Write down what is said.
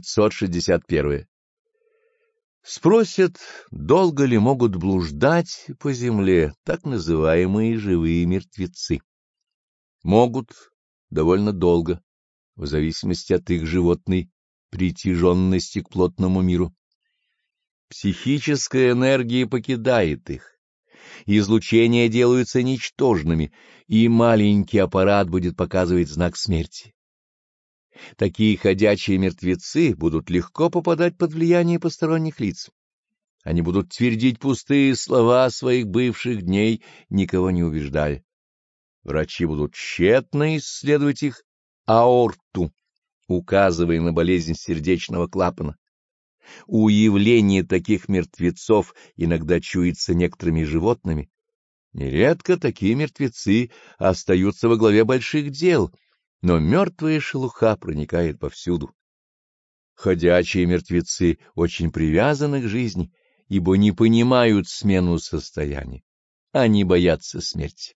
561. Спросят, долго ли могут блуждать по земле так называемые живые мертвецы. Могут довольно долго, в зависимости от их животной притяженности к плотному миру. Психическая энергия покидает их, излучения делаются ничтожными, и маленький аппарат будет показывать знак смерти. Такие ходячие мертвецы будут легко попадать под влияние посторонних лиц. Они будут твердить пустые слова своих бывших дней, никого не убеждая. Врачи будут тщетно исследовать их аорту, указывая на болезнь сердечного клапана. У явления таких мертвецов иногда чуется некоторыми животными. Нередко такие мертвецы остаются во главе больших дел, но мертвая шелуха проникает повсюду. Ходячие мертвецы очень привязаны к жизни, ибо не понимают смену состояния. Они боятся смерти.